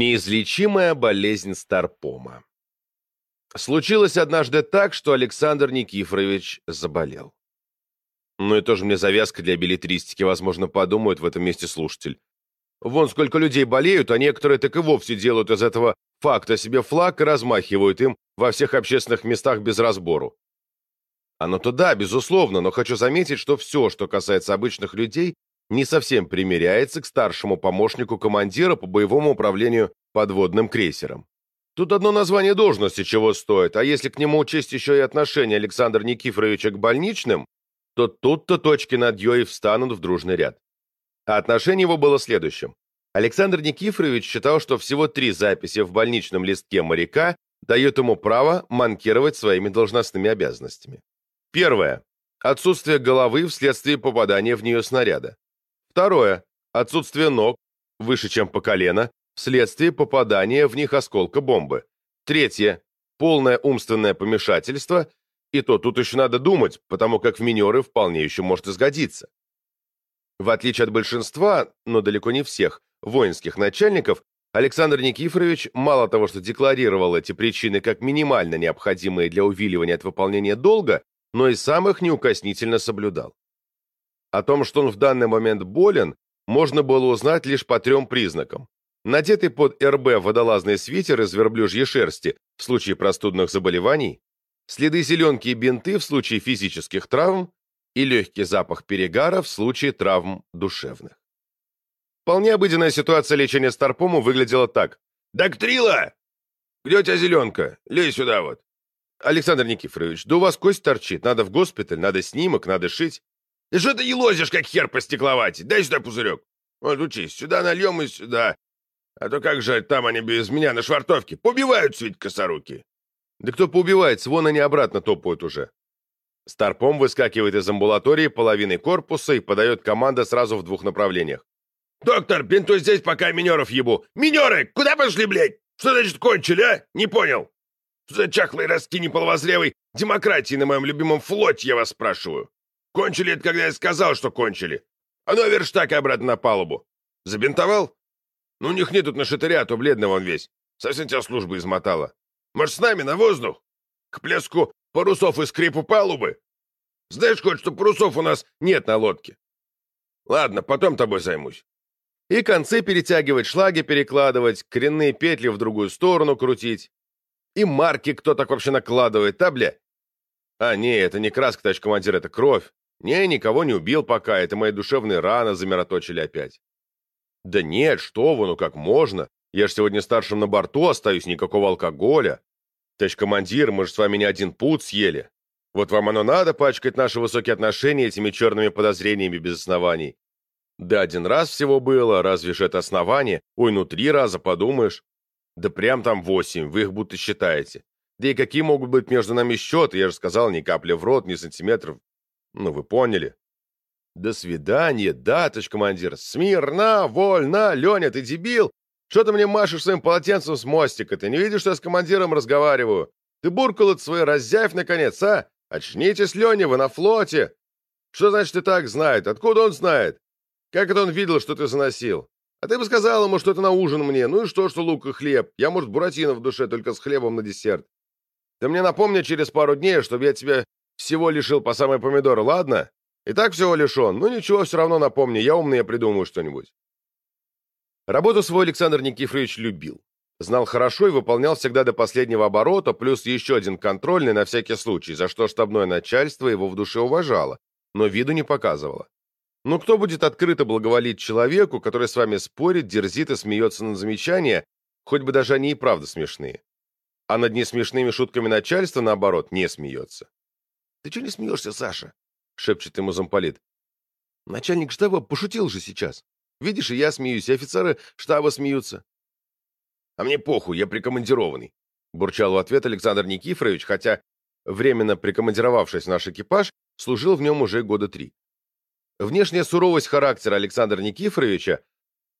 Неизлечимая болезнь Старпома. Случилось однажды так, что Александр Никифорович заболел. Ну и тоже мне завязка для билетристики, возможно, подумают в этом месте слушатель. Вон сколько людей болеют, а некоторые так и вовсе делают из этого факта себе флаг и размахивают им во всех общественных местах без разбору. Оно-то да, безусловно, но хочу заметить, что все, что касается обычных людей, не совсем примеряется к старшему помощнику командира по боевому управлению подводным крейсером. Тут одно название должности чего стоит, а если к нему учесть еще и отношение Александра Никифоровича к больничным, то тут-то точки над «ё» и встанут в дружный ряд. А отношение его было следующим. Александр Никифорович считал, что всего три записи в больничном листке моряка дают ему право манкировать своими должностными обязанностями. Первое. Отсутствие головы вследствие попадания в нее снаряда. Второе. Отсутствие ног, выше, чем по колено, вследствие попадания в них осколка бомбы. Третье. Полное умственное помешательство, и то тут еще надо думать, потому как в минеры вполне еще может изгодиться. В отличие от большинства, но далеко не всех, воинских начальников, Александр Никифорович мало того, что декларировал эти причины как минимально необходимые для увиливания от выполнения долга, но и сам их неукоснительно соблюдал. О том, что он в данный момент болен, можно было узнать лишь по трем признакам. Надетый под РБ водолазный свитер из верблюжьей шерсти в случае простудных заболеваний, следы зеленки и бинты в случае физических травм и легкий запах перегара в случае травм душевных. Вполне обыденная ситуация лечения старпому выглядела так. «Доктрила! Где у тебя зеленка? Лезь сюда вот!» «Александр Никифорович, да у вас кость торчит, надо в госпиталь, надо снимок, надо шить». Да что ты елозишь, как хер по стекловате? Дай сюда пузырек. Вот учись, сюда нальем и сюда. А то как же там они без меня на швартовке? Побиваются ведь косоруки. Да кто поубивается, вон они обратно топают уже. Старпом выскакивает из амбулатории половиной корпуса и подает команду сразу в двух направлениях. «Доктор, бинтуй здесь, пока минеров ебу! Минеры! Куда пошли, блядь? Что значит кончили, а? Не понял! За чахлый раскини половозревый демократии на моем любимом флоте, я вас спрашиваю? Кончили это, когда я сказал, что кончили. А ну, верштак обратно на палубу. Забинтовал? Ну, у них нет тут на шатыре, а то бледный он весь. Совсем тебя служба измотала. Может, с нами на воздух? К плеску парусов и скрипу палубы? Знаешь хоть, что парусов у нас нет на лодке? Ладно, потом тобой займусь. И концы перетягивать, шлаги перекладывать, коренные петли в другую сторону крутить. И марки кто так вообще накладывает, а, бля? А, не, это не краска, товарищ командир, это кровь. Не, никого не убил пока, это мои душевные раны замироточили опять. Да нет, что вы, ну как можно? Я же сегодня старшим на борту остаюсь, никакого алкоголя. Товарищ командир, мы же с вами не один путь съели. Вот вам оно надо пачкать наши высокие отношения этими черными подозрениями без оснований. Да один раз всего было, разве же это основание? Ой, ну три раза, подумаешь. Да прям там восемь, вы их будто считаете. Да и какие могут быть между нами счеты? Я же сказал, ни капли в рот, ни сантиметров. Ну, вы поняли. До свидания, да, товарищ командир. Смирно, вольно, Леня, ты дебил? Что ты мне машешь своим полотенцем с мостика? Ты не видишь, что я с командиром разговариваю? Ты буркал от своей раззявь, наконец, а? Очнитесь, Леня, вы на флоте. Что значит и так знает? Откуда он знает? Как это он видел, что ты заносил? А ты бы сказал ему, что это на ужин мне. Ну и что, что лук и хлеб? Я, может, буратино в душе, только с хлебом на десерт. Ты мне напомни через пару дней, чтобы я тебя всего лишил по самой помидоры, ладно? И так всего лишен. Ну ничего, все равно напомни, я умный, я придумаю что-нибудь. Работу свой Александр Никифорович любил. Знал хорошо и выполнял всегда до последнего оборота, плюс еще один контрольный на всякий случай, за что штабное начальство его в душе уважало, но виду не показывало. Ну кто будет открыто благоволить человеку, который с вами спорит, дерзит и смеется на замечания, хоть бы даже они и правда смешные? а над несмешными шутками начальства, наоборот, не смеется. — Ты что не смеешься, Саша? — шепчет ему замполит. — Начальник штаба пошутил же сейчас. Видишь, и я смеюсь, и офицеры штаба смеются. — А мне похуй, я прикомандированный, — бурчал в ответ Александр Никифорович, хотя, временно прикомандировавшись в наш экипаж, служил в нем уже года три. Внешняя суровость характера Александра Никифоровича,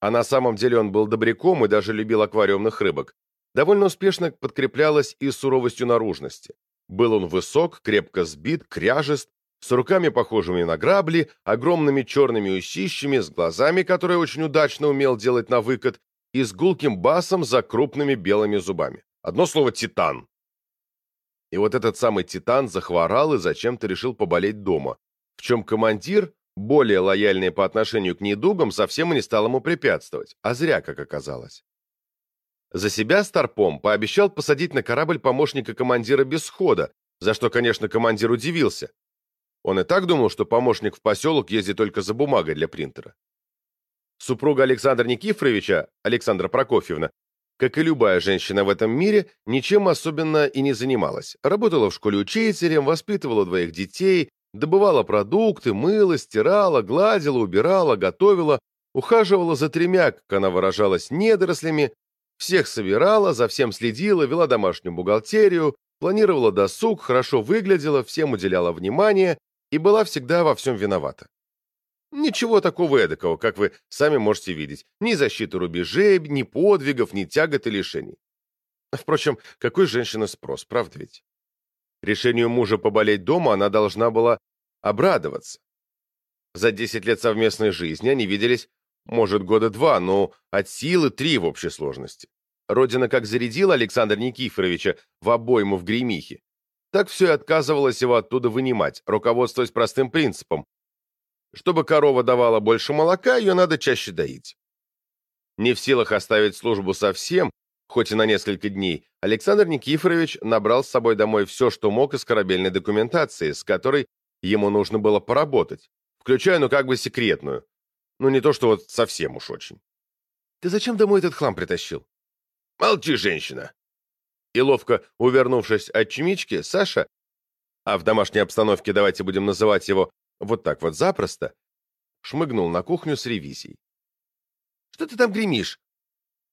а на самом деле он был добряком и даже любил аквариумных рыбок, довольно успешно подкреплялась и суровостью наружности. Был он высок, крепко сбит, кряжест, с руками, похожими на грабли, огромными черными усищами, с глазами, которые очень удачно умел делать на выкат, и с гулким басом за крупными белыми зубами. Одно слово «титан». И вот этот самый титан захворал и зачем-то решил поболеть дома, в чем командир, более лояльный по отношению к недугам, совсем и не стал ему препятствовать, а зря, как оказалось. За себя Старпом пообещал посадить на корабль помощника командира без хода, за что, конечно, командир удивился. Он и так думал, что помощник в поселок ездит только за бумагой для принтера. Супруга Александра Никифоровича, Александра Прокофьевна, как и любая женщина в этом мире, ничем особенно и не занималась. Работала в школе учителем, воспитывала двоих детей, добывала продукты, мыла, стирала, гладила, убирала, готовила, ухаживала за тремя, как она выражалась, недорослями, всех собирала, за всем следила, вела домашнюю бухгалтерию, планировала досуг, хорошо выглядела, всем уделяла внимание и была всегда во всем виновата. Ничего такого эдакого, как вы сами можете видеть. Ни защиты рубежей, ни подвигов, ни тягот и лишений. Впрочем, какой женщина спрос, правда ведь? Решению мужа поболеть дома она должна была обрадоваться. За 10 лет совместной жизни они виделись, может, года два, но от силы три в общей сложности. Родина как зарядила Александра Никифоровича в обойму в гремихе, так все и отказывалась его оттуда вынимать, руководствуясь простым принципом чтобы корова давала больше молока, ее надо чаще доить. Не в силах оставить службу совсем, хоть и на несколько дней, Александр Никифорович набрал с собой домой все, что мог из корабельной документации, с которой ему нужно было поработать, включая, ну, как бы секретную. Ну, не то, что вот совсем уж очень. «Ты зачем домой этот хлам притащил?» «Молчи, женщина!» И ловко увернувшись от чумички, Саша, а в домашней обстановке давайте будем называть его вот так вот запросто, шмыгнул на кухню с ревизией. «Что ты там гремишь?»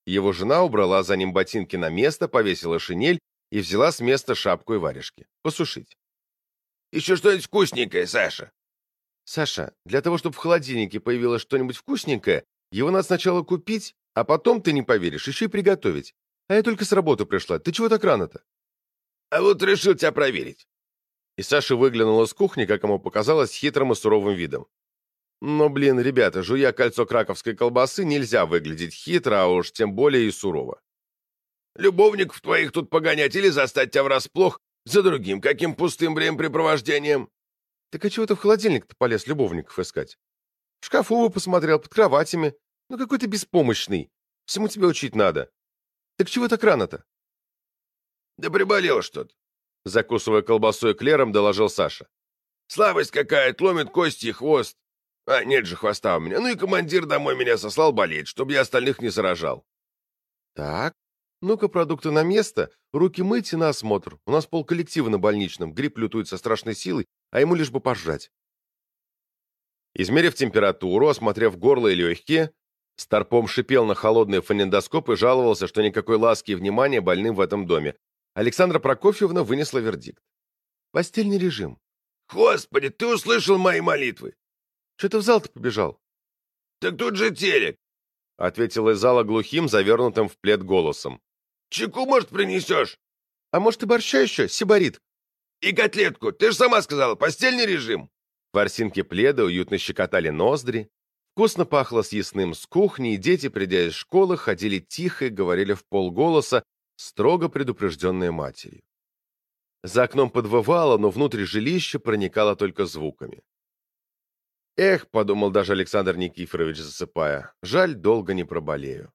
Его жена убрала за ним ботинки на место, повесила шинель и взяла с места шапку и варежки. Посушить. «Еще что-нибудь вкусненькое, Саша!» «Саша, для того, чтобы в холодильнике появилось что-нибудь вкусненькое, его надо сначала купить, а потом, ты не поверишь, еще и приготовить. А я только с работы пришла. Ты чего так рано-то?» «А вот решил тебя проверить. И Саша выглянул из кухни, как ему показалось, хитрым и суровым видом. Но, блин, ребята, жуя кольцо краковской колбасы, нельзя выглядеть хитро, а уж тем более и сурово. Любовников твоих тут погонять или застать тебя врасплох за другим каким пустым времяпрепровождением? Так а чего ты в холодильник-то полез любовников искать? В шкафу посмотрел, под кроватями. Ну какой ты беспомощный. Всему тебя учить надо. Так чего так рано-то? Да приболел что-то. Закусывая колбасой клером, доложил Саша. «Слабость какая-то, ломит кости и хвост. А, нет же хвоста у меня. Ну и командир домой меня сослал болеть, чтобы я остальных не заражал». «Так, ну-ка продукты на место, руки мыть и на осмотр. У нас полколлектива на больничном, грипп лютует со страшной силой, а ему лишь бы пожрать». Измерив температуру, осмотрев горло и легкие, Старпом шипел на холодный фонендоскоп и жаловался, что никакой ласки и внимания больным в этом доме, Александра Прокофьевна вынесла вердикт. Постельный режим. Господи, ты услышал мои молитвы? Что ты в зал-то побежал? Так тут же телек. Ответила из зала глухим, завернутым в плед голосом. Чеку, может, принесешь? А может, и борща еще, сибарит? И котлетку. Ты же сама сказала, постельный режим. Ворсинки пледа уютно щекотали ноздри. Вкусно пахло съестным с кухни, и дети, придя из школы, ходили тихо и говорили в полголоса, строго предупрежденная матерью. За окном подвывало, но внутрь жилища проникало только звуками. «Эх», — подумал даже Александр Никифорович, засыпая, — «жаль, долго не проболею».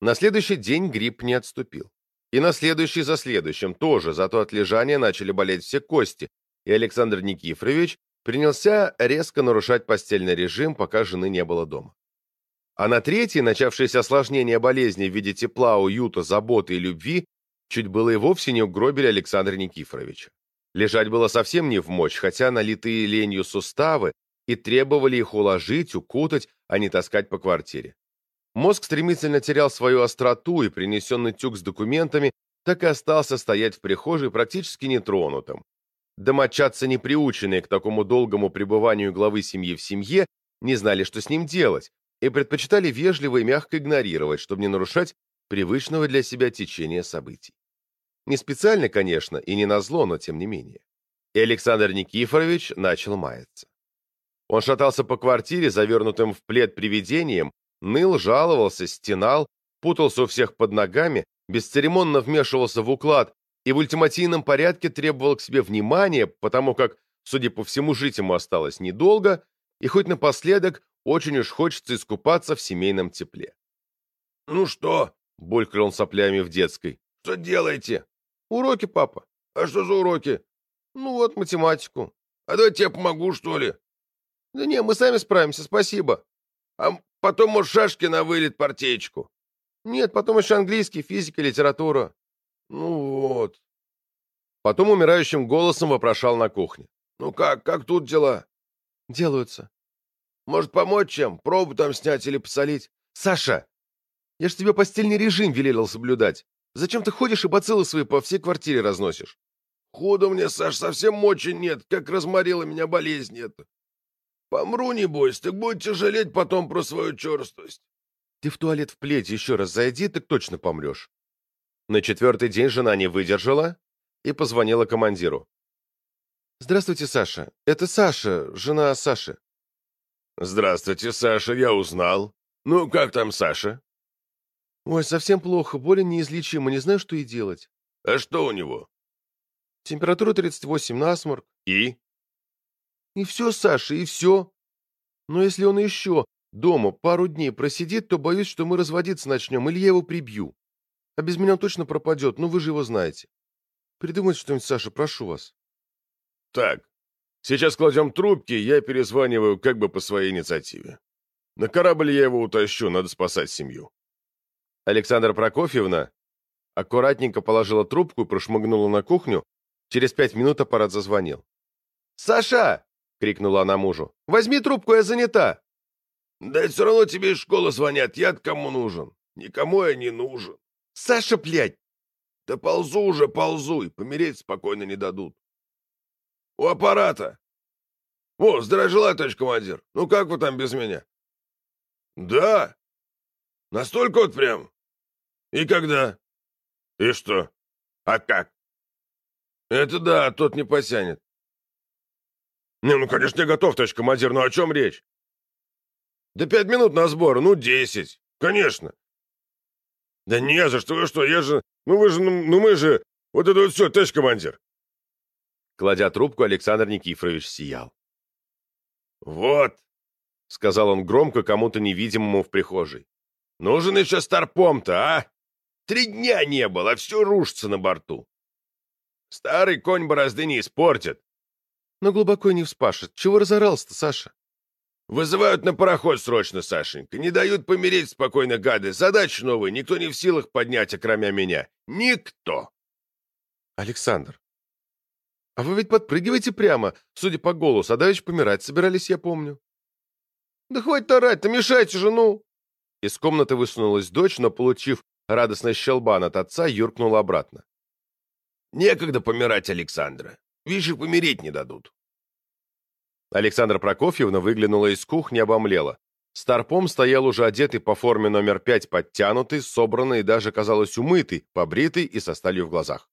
На следующий день грипп не отступил. И на следующий за следующим тоже, зато от лежания начали болеть все кости, и Александр Никифорович принялся резко нарушать постельный режим, пока жены не было дома. А на третьей, начавшееся осложнение болезни в виде тепла, уюта, заботы и любви, чуть было и вовсе не угробили Александра Никифоровича. Лежать было совсем не в мочь, хотя налитые ленью суставы и требовали их уложить, укутать, а не таскать по квартире. Мозг стремительно терял свою остроту, и принесенный тюк с документами так и остался стоять в прихожей практически нетронутым. Домочадцы, не приученные к такому долгому пребыванию главы семьи в семье, не знали, что с ним делать, и предпочитали вежливо и мягко игнорировать, чтобы не нарушать привычного для себя течения событий. Не специально, конечно, и не назло, но тем не менее. И Александр Никифорович начал маяться. Он шатался по квартире, завернутым в плед привидением, Ныл, жаловался, стенал, путался у всех под ногами, бесцеремонно вмешивался в уклад и в ультимативном порядке требовал к себе внимания, потому как, судя по всему, жить ему осталось недолго, и хоть напоследок очень уж хочется искупаться в семейном тепле. «Ну что?» — булькал он соплями в детской. «Что делаете?» «Уроки, папа». «А что за уроки?» «Ну вот, математику». «А давайте я помогу, что ли?» «Да не, мы сами справимся, спасибо». «А потом, может, шашки на вылет партеечку?» «Нет, потом еще английский, физика, литература». «Ну вот». Потом умирающим голосом вопрошал на кухне. «Ну как, как тут дела?» «Делаются». «Может, помочь чем? Пробу там снять или посолить?» «Саша, я ж тебе постельный режим велел соблюдать. Зачем ты ходишь и бациллы свои по всей квартире разносишь?» «Худо мне, Саш, совсем мочи нет, как разморила меня болезнь эта. Помру, небось, так будете жалеть потом про свою черствость». «Ты в туалет в пледе еще раз зайди, так точно помрешь». На четвертый день жена не выдержала и позвонила командиру. «Здравствуйте, Саша. Это Саша, жена Саши». «Здравствуйте, Саша, я узнал. Ну, как там Саша?» «Ой, совсем плохо, болен неизлечимо, не знаю, что и делать». «А что у него?» «Температура 38, насморк». «И?» «И все, Саша, и все. Но если он еще дома пару дней просидит, то боюсь, что мы разводиться начнем, или я его прибью. А без меня он точно пропадет, ну вы же его знаете. Придумайте что-нибудь, Саша, прошу вас». «Так, сейчас кладем трубки, я перезваниваю как бы по своей инициативе. На корабль я его утащу, надо спасать семью». Александра Прокофьевна аккуратненько положила трубку и прошмыгнула на кухню. Через пять минут аппарат зазвонил. «Саша!» — крикнула она мужу. «Возьми трубку, я занята!» «Да все равно тебе из школы звонят, я кому нужен? Никому я не нужен». «Саша, блядь!» «Да ползу уже, ползу, и помереть спокойно не дадут». «У аппарата!» «О, здравия товарищ командир. Ну как вы там без меня?» «Да? Настолько вот прям? И когда? И что? А как? Это да, тот не потянет. Не, ну, конечно, я готов, товарищ командир, но о чем речь? Да пять минут на сбор, ну, десять. Конечно. Да не за что, вы что, я же... Ну, вы же, ну, ну мы же... Вот это вот все, товарищ командир. Кладя трубку, Александр Никифорович сиял. «Вот», — сказал он громко кому-то невидимому в прихожей. «Нужен еще старпом-то, а? Три дня не было, а все рушится на борту. Старый конь борозды не испортит. Но глубоко не вспашет. Чего разорался-то, Саша? Вызывают на пароход срочно, Сашенька. Не дают помереть спокойно, гады. Задача новая. Никто не в силах поднять, окромя меня. Никто. Александр, а вы ведь подпрыгиваете прямо, судя по голосу. А давеча помирать собирались, я помню. Да хватит орать-то, мешайте жену. Из комнаты высунулась дочь, но, получив радостный щелбан от отца, юркнула обратно. Некогда помирать, Александра. Видишь, помереть не дадут. Александра Прокофьевна выглянула из кухни, обомлела. Старпом стоял уже одетый по форме номер пять, подтянутый, собранный и даже, казалось, умытый, побритый и со сталью в глазах.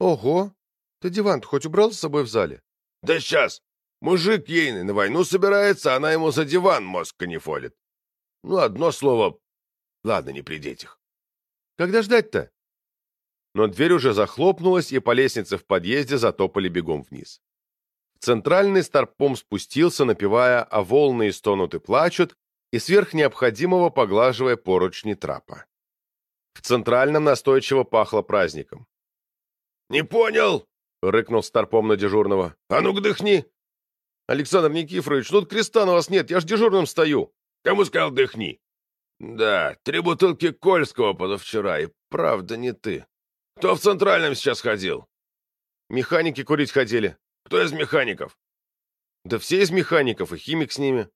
«Ого! Ты диван хоть убрал с собой в зале?» «Да сейчас! Мужик ейный на войну собирается, она ему за диван мозг канифолит. Ну, одно слово... Ладно, не при детях. Когда ждать-то?» Но дверь уже захлопнулась, и по лестнице в подъезде затопали бегом вниз. Центральный старпом спустился, напевая «А волны истонут и плачут», и сверх необходимого поглаживая поручни трапа. В центральном настойчиво пахло праздником. «Не понял!» — рыкнул старпом на дежурного. «А ну-ка дыхни!» «Александр Никифорович, тут креста на вас нет, я ж дежурным стою!» «Кому сказал дыхни?» «Да, три бутылки Кольского позавчера, и правда не ты. Кто в Центральном сейчас ходил?» «Механики курить ходили». «Кто из механиков?» «Да все из механиков, и химик с ними».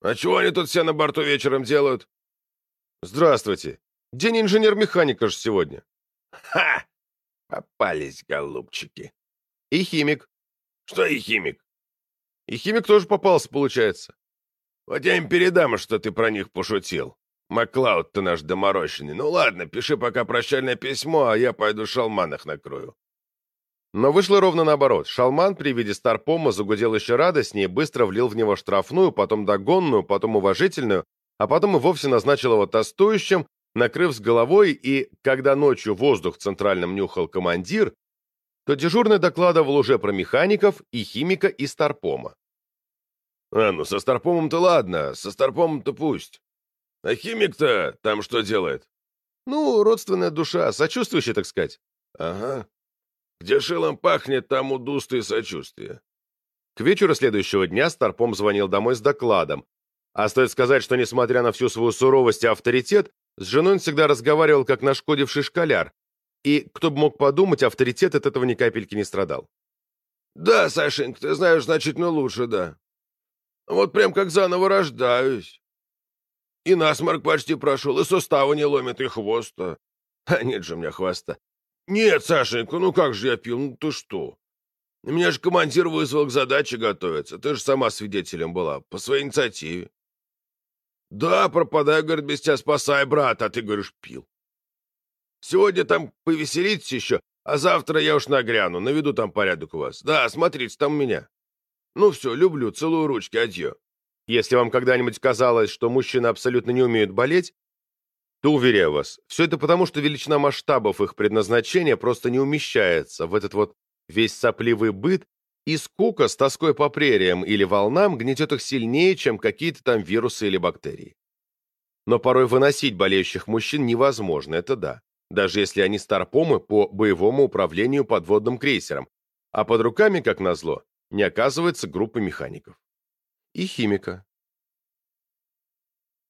«А чего они тут все на борту вечером делают?» «Здравствуйте. День инженер-механика же сегодня». «Ха! Попались, голубчики». «И химик». «Что и химик?» «И химик тоже попался, получается». «Вот я им передам, что ты про них пошутил. Маклауд ты наш доморощенный. Ну ладно, пиши пока прощальное письмо, а я пойду шалман их накрою». Но вышло ровно наоборот. Шалман при виде Старпома загудел еще радостнее, быстро влил в него штрафную, потом догонную, потом уважительную, а потом и вовсе назначил его тостующим, накрыв с головой, и, когда ночью воздух в центральном нюхал командир, то дежурный докладывал уже про механиков и химика и старпома. А, ну со старпомом-то ладно, со старпомом-то пусть. А химик-то там что делает? Ну, родственная душа, сочувствующая, так сказать. Ага. Где шилом пахнет, там удусто и сочувствие. К вечеру следующего дня Старпом звонил домой с докладом. А стоит сказать, что, несмотря на всю свою суровость и авторитет, с женой он всегда разговаривал как нашкодивший школяр. И, кто бы мог подумать, авторитет от этого ни капельки не страдал. «Да, Сашенька, ты знаешь значительно лучше, да. Вот прям как заново рождаюсь. И насморк почти прошел, и суставы не ломит, и хвоста. А нет же у меня хвоста. Нет, Сашенька, ну как же я пил, ну ты что? Меня же командир вызвал к задаче готовиться. Ты же сама свидетелем была, по своей инициативе. Да, пропадай, говорит, без тебя спасай, брат, а ты, говоришь, пил. Сегодня там повеселитесь еще, а завтра я уж нагряну, наведу там порядок у вас. Да, смотрите, там у меня. Ну все, люблю, целую ручки, адьё. Если вам когда-нибудь казалось, что мужчины абсолютно не умеют болеть, то, уверяю вас, все это потому, что величина масштабов их предназначения просто не умещается в этот вот весь сопливый быт, и скука с тоской по прериям или волнам гнетет их сильнее, чем какие-то там вирусы или бактерии. Но порой выносить болеющих мужчин невозможно, это да, даже если они старпомы по боевому управлению подводным крейсером, а под руками, как назло, не оказывается группы механиков. И химика.